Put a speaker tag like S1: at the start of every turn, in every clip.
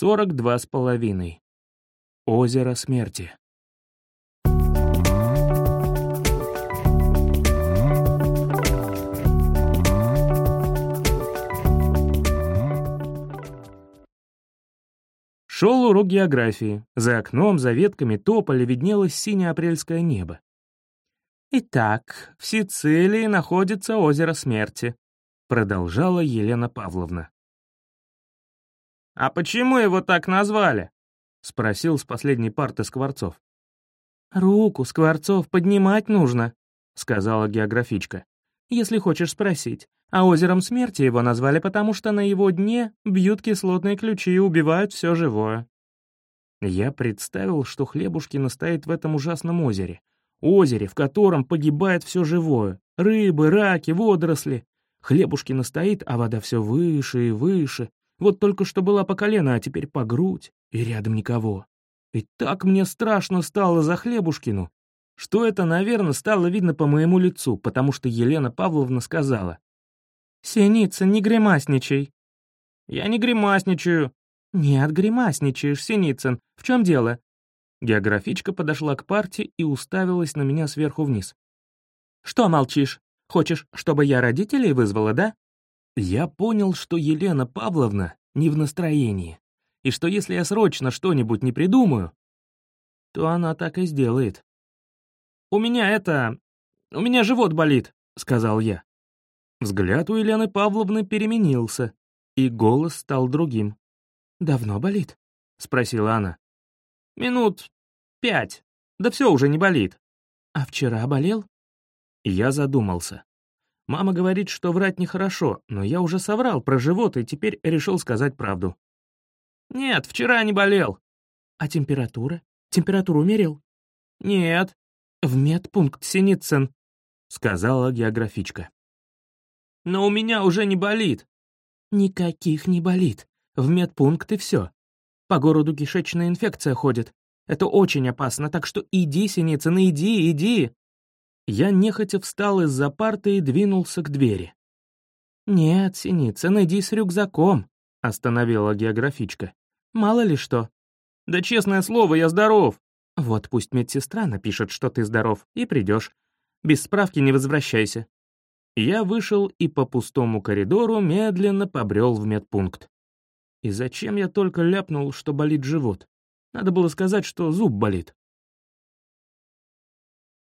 S1: сорок два с половиной. Озеро смерти. Шел урок географии. За окном, за ветками тополя виднелось синее апрельское небо. «Итак, в Сицилии находится озеро смерти», — продолжала Елена Павловна. «А почему его так назвали?» — спросил с последней парты Скворцов. «Руку, Скворцов, поднимать нужно», — сказала географичка. «Если хочешь спросить, а озером смерти его назвали, потому что на его дне бьют кислотные ключи и убивают все живое. Я представил, что Хлебушкина стоит в этом ужасном озере. Озере, в котором погибает все живое. Рыбы, раки, водоросли. Хлебушкина стоит, а вода все выше и выше. Вот только что была по колено, а теперь по грудь, и рядом никого. И так мне страшно стало за Хлебушкину, что это, наверное, стало видно по моему лицу, потому что Елена Павловна сказала, «Синицын, не гримасничай». «Я не гримасничаю». «Нет, гримасничаешь, Синицын. В чем дело?» Географичка подошла к парте и уставилась на меня сверху вниз. «Что молчишь? Хочешь, чтобы я родителей вызвала, да?» Я понял, что Елена Павловна не в настроении, и что если я срочно что-нибудь не придумаю, то она так и сделает. «У меня это... у меня живот болит», — сказал я. Взгляд у Елены Павловны переменился, и голос стал другим. «Давно болит?» — спросила она. «Минут пять. Да все уже не болит». «А вчера болел?» Я задумался. Мама говорит, что врать нехорошо, но я уже соврал про живот и теперь решил сказать правду. «Нет, вчера не болел». «А температура? Температуру мерил?» «Нет». «В медпункт Синицын», — сказала географичка. Но у меня уже не болит». «Никаких не болит. В медпункт и все. По городу кишечная инфекция ходит. Это очень опасно, так что иди, Синицын, иди, иди!» Я нехотя встал из-за парты и двинулся к двери. «Нет, Синицын, иди с рюкзаком», — остановила географичка. «Мало ли что». «Да честное слово, я здоров». «Вот пусть медсестра напишет, что ты здоров, и придешь. Без справки не возвращайся. Я вышел и по пустому коридору медленно побрел в медпункт. И зачем я только ляпнул, что болит живот? Надо было сказать, что зуб болит.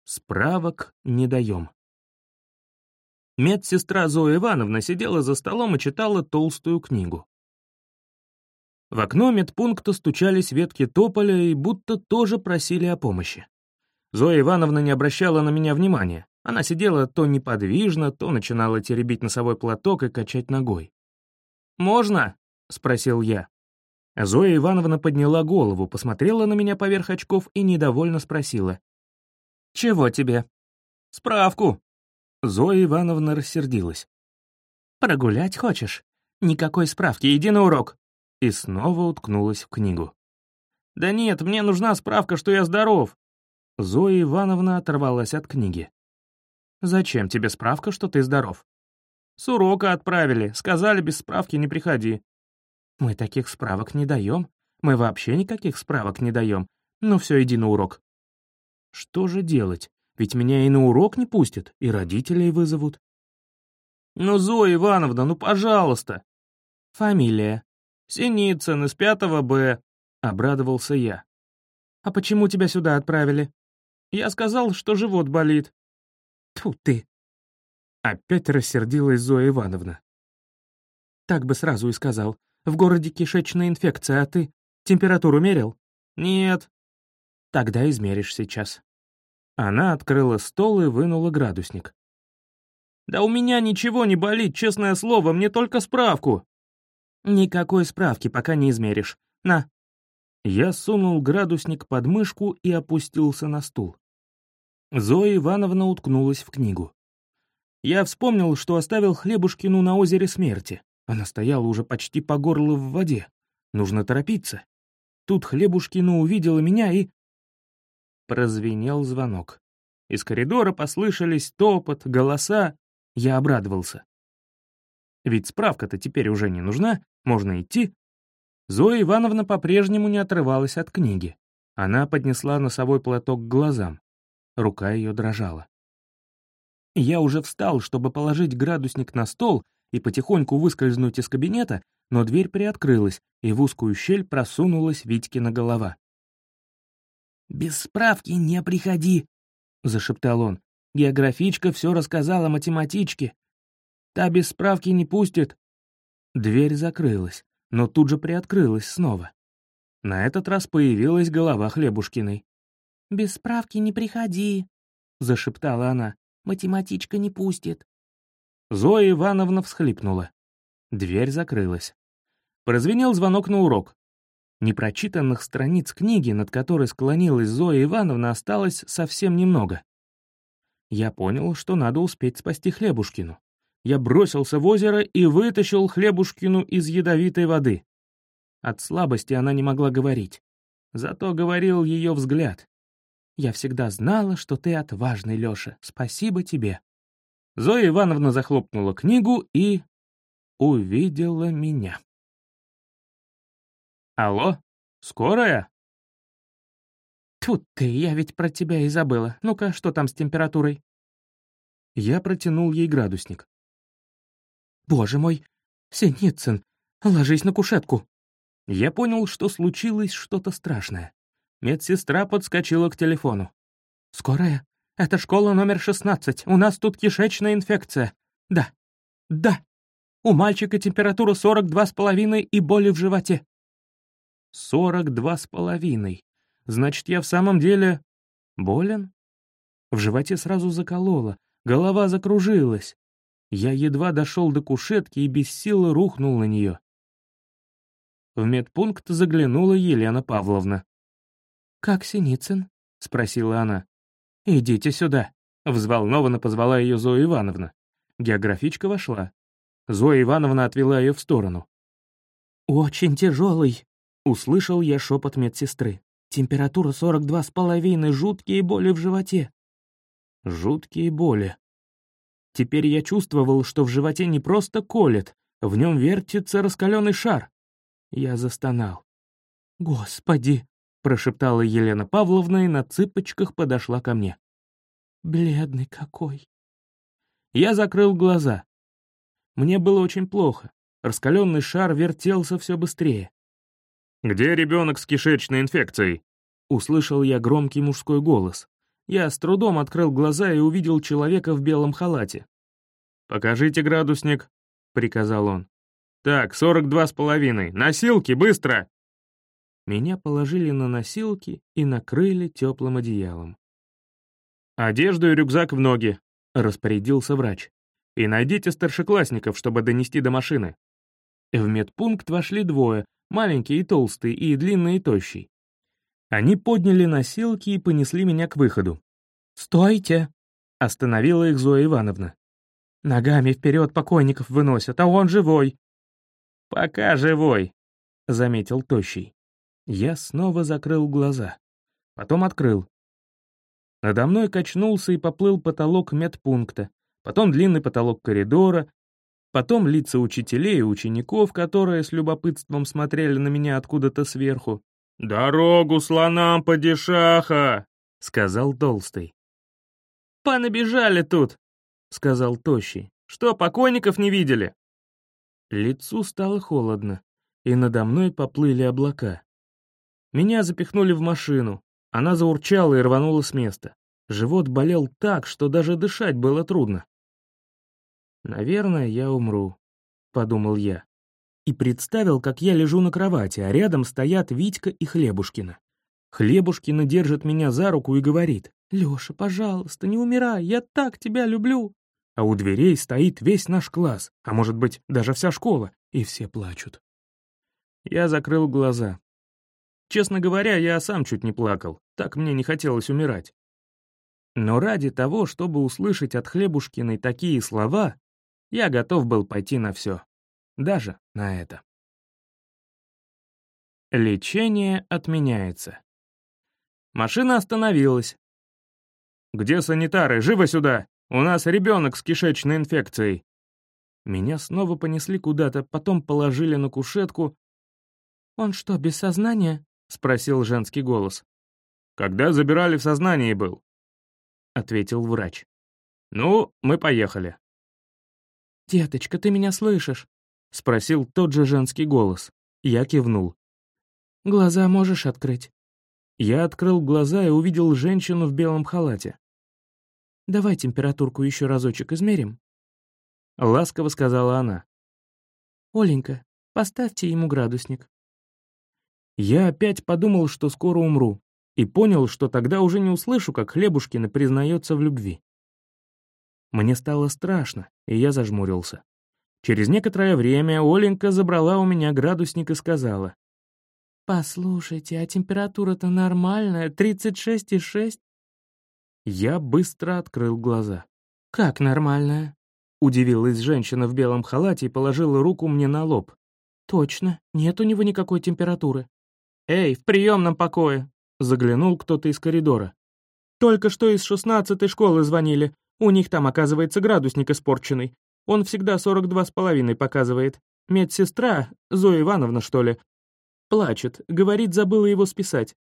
S1: Справок не даем. Медсестра Зоя Ивановна сидела за столом и читала толстую книгу. В окно медпункта стучались ветки тополя и будто тоже просили о помощи. Зоя Ивановна не обращала на меня внимания. Она сидела то неподвижно, то начинала теребить носовой платок и качать ногой. «Можно?» — спросил я. Зоя Ивановна подняла голову, посмотрела на меня поверх очков и недовольно спросила. «Чего тебе?» «Справку». Зоя Ивановна рассердилась. «Прогулять хочешь? Никакой справки, иди на урок». И снова уткнулась в книгу. «Да нет, мне нужна справка, что я здоров». Зоя Ивановна оторвалась от книги. «Зачем тебе справка, что ты здоров?» «С урока отправили, сказали, без справки не приходи». «Мы таких справок не даем. Мы вообще никаких справок не даем. Ну все, иди на урок». «Что же делать? Ведь меня и на урок не пустят, и родителей вызовут». «Ну, Зоя Ивановна, ну пожалуйста!» «Фамилия?» «Синицын из пятого Б», — обрадовался я. «А почему тебя сюда отправили?» «Я сказал, что живот болит». Тьфу ты!» Опять рассердилась Зоя Ивановна. «Так бы сразу и сказал. В городе кишечная инфекция, а ты температуру мерил?» «Нет». «Тогда измеришь сейчас». Она открыла стол и вынула градусник. «Да у меня ничего не болит, честное слово, мне только справку». «Никакой справки, пока не измеришь. На». Я сунул градусник под мышку и опустился на стул. Зоя Ивановна уткнулась в книгу. Я вспомнил, что оставил Хлебушкину на озере смерти. Она стояла уже почти по горло в воде. Нужно торопиться. Тут Хлебушкину увидела меня и... Прозвенел звонок. Из коридора послышались топот, голоса. Я обрадовался. Ведь справка-то теперь уже не нужна, можно идти. Зоя Ивановна по-прежнему не отрывалась от книги. Она поднесла носовой платок к глазам. Рука ее дрожала. Я уже встал, чтобы положить градусник на стол и потихоньку выскользнуть из кабинета, но дверь приоткрылась, и в узкую щель просунулась Витькина голова.
S2: «Без справки не приходи», — зашептал он. «Географичка все рассказала математичке. Та без справки не пустит».
S1: Дверь закрылась, но тут же приоткрылась снова. На этот раз появилась голова Хлебушкиной.
S2: «Без справки не приходи», — зашептала она. «Математичка не пустит».
S1: Зоя Ивановна всхлипнула. Дверь закрылась. Прозвенел звонок на урок. Непрочитанных страниц книги, над которой склонилась Зоя Ивановна, осталось совсем немного. Я понял, что надо успеть спасти Хлебушкину. Я бросился в озеро и вытащил Хлебушкину из ядовитой воды. От слабости она не могла говорить. Зато говорил ее взгляд. «Я всегда знала, что ты отважный, Лёша. Спасибо тебе». Зоя Ивановна захлопнула книгу и... увидела меня. «Алло? Скорая?»
S2: «Тут ты, я ведь про тебя и забыла. Ну-ка, что там с температурой?»
S1: Я протянул ей градусник.
S2: «Боже мой! Синицын, ложись на кушетку!»
S1: Я понял, что случилось что-то страшное. Медсестра подскочила к телефону.
S2: «Скорая? Это школа номер 16. У нас тут кишечная инфекция. Да, да. У мальчика температура 42,5 и боли в животе.
S1: Сорок два с половиной. Значит, я в самом деле... болен? В животе сразу закололо, голова закружилась. Я едва дошел до кушетки и без силы рухнул на нее. В медпункт заглянула Елена Павловна.
S2: «Как Синицын?» — спросила она.
S1: «Идите сюда», — взволнованно позвала ее Зоя Ивановна. Географичка вошла. Зоя Ивановна отвела ее в сторону.
S2: «Очень тяжелый», Услышал я шепот медсестры. Температура 42,5, жуткие боли в животе.
S1: Жуткие боли. Теперь я чувствовал, что в животе не просто колет, в нем вертится раскаленный шар. Я застонал.
S2: «Господи!»
S1: — прошептала Елена Павловна и на цыпочках подошла ко мне.
S2: «Бледный какой!»
S1: Я закрыл глаза. Мне было очень плохо. Раскаленный шар вертелся все быстрее. «Где ребенок с кишечной инфекцией?» Услышал я громкий мужской голос. Я с трудом открыл глаза и увидел человека в белом халате. «Покажите градусник», — приказал он. «Так, сорок два с половиной. Носилки, быстро!» Меня положили на носилки и накрыли теплым одеялом. «Одежду и рюкзак в ноги», — распорядился врач. «И найдите старшеклассников, чтобы донести до машины». В медпункт вошли двое, маленький и толстый, и длинный и тощий. Они подняли носилки и понесли меня к выходу.
S2: «Стойте!»
S1: — остановила их Зоя Ивановна.
S2: «Ногами вперед покойников выносят, а он живой!»
S1: «Пока живой!» — заметил Тощий. Я снова закрыл глаза. Потом открыл. Надо мной качнулся и поплыл потолок медпункта, потом длинный потолок коридора, Потом лица учителей и учеников, которые с любопытством смотрели на меня откуда-то сверху. «Дорогу слонам падишаха!» — сказал Толстый. «Понабежали тут!» — сказал Тощий. «Что, покойников не видели?» Лицу стало холодно, и надо мной поплыли облака. Меня запихнули в машину. Она заурчала и рванула с места. Живот болел так, что даже дышать было трудно. «Наверное, я умру», — подумал я. И представил, как я лежу на кровати, а рядом стоят Витька и Хлебушкина. Хлебушкина держит меня за руку и говорит, «Лёша, пожалуйста, не умирай, я так тебя люблю». А у дверей стоит весь наш класс, а может быть, даже вся школа, и все плачут. Я закрыл глаза. Честно говоря, я сам чуть не плакал, так мне не хотелось умирать. Но ради того, чтобы услышать от Хлебушкиной такие слова, я готов был пойти на все, даже на это. Лечение отменяется. Машина остановилась. «Где санитары? Живо сюда! У нас ребенок с кишечной инфекцией!» Меня снова понесли куда-то, потом положили на кушетку.
S2: «Он что, без сознания?» — спросил женский голос.
S1: «Когда забирали в сознании был», — ответил врач. «Ну, мы поехали».
S2: «Деточка, ты меня слышишь?» — спросил тот же женский голос. Я кивнул. «Глаза можешь открыть?» Я открыл глаза и увидел женщину в белом халате. «Давай температурку еще разочек измерим», — ласково сказала она. «Оленька, поставьте ему градусник». Я опять подумал, что скоро умру, и понял, что тогда уже не услышу, как Хлебушкина признается в любви. Мне стало страшно, и я зажмурился. Через некоторое время Оленька забрала у меня градусник и сказала. «Послушайте, а температура-то нормальная, 36,6?» Я быстро открыл глаза. «Как нормальная?» Удивилась женщина в белом халате и положила руку мне на лоб. «Точно, нет у него никакой температуры». «Эй, в приемном покое!» Заглянул кто-то из коридора. «Только что из шестнадцатой школы звонили. У них там, оказывается, градусник испорченный. Он всегда сорок два с половиной показывает. Медсестра, Зоя Ивановна, что ли, плачет, говорит, забыла его списать».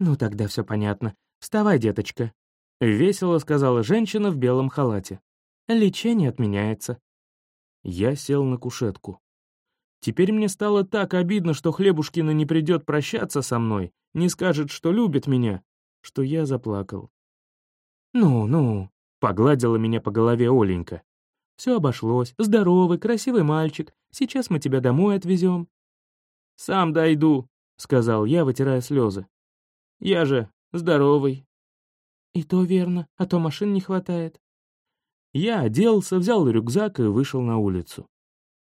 S2: «Ну тогда все понятно. Вставай, деточка». Весело сказала женщина в белом халате. «Лечение отменяется». Я сел на кушетку. Теперь мне стало так обидно, что Хлебушкина не придет прощаться со мной, не скажет, что любит меня, что я заплакал. «Ну, ну», — погладила меня по голове Оленька. «Все обошлось. Здоровый, красивый мальчик. Сейчас мы тебя домой отвезем». «Сам дойду», — сказал я, вытирая слезы. «Я же здоровый». «И то верно, а то машин не хватает». Я оделся, взял рюкзак и вышел на улицу.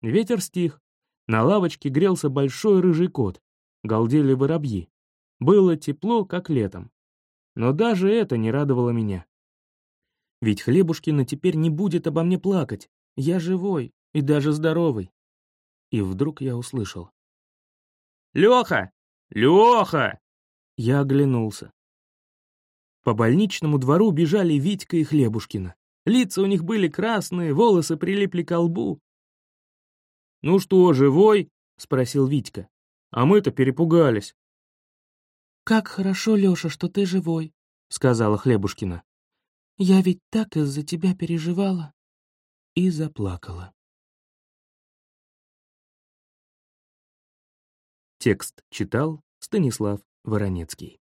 S2: Ветер стих, на лавочке грелся большой рыжий кот, галдели воробьи. Было тепло, как летом. Но даже это не радовало меня. Ведь Хлебушкина теперь не будет обо мне плакать. Я живой и даже здоровый. И вдруг я услышал. «Лёха! Лёха!» Я оглянулся. По больничному двору бежали Витька и Хлебушкина. Лица у них были красные, волосы прилипли к лбу, «Ну что, живой?» — спросил Витька. «А мы-то перепугались». «Как хорошо, Лёша, что ты живой», — сказала Хлебушкина. «Я ведь так из-за тебя переживала». И заплакала.
S1: Текст читал Станислав Воронецкий.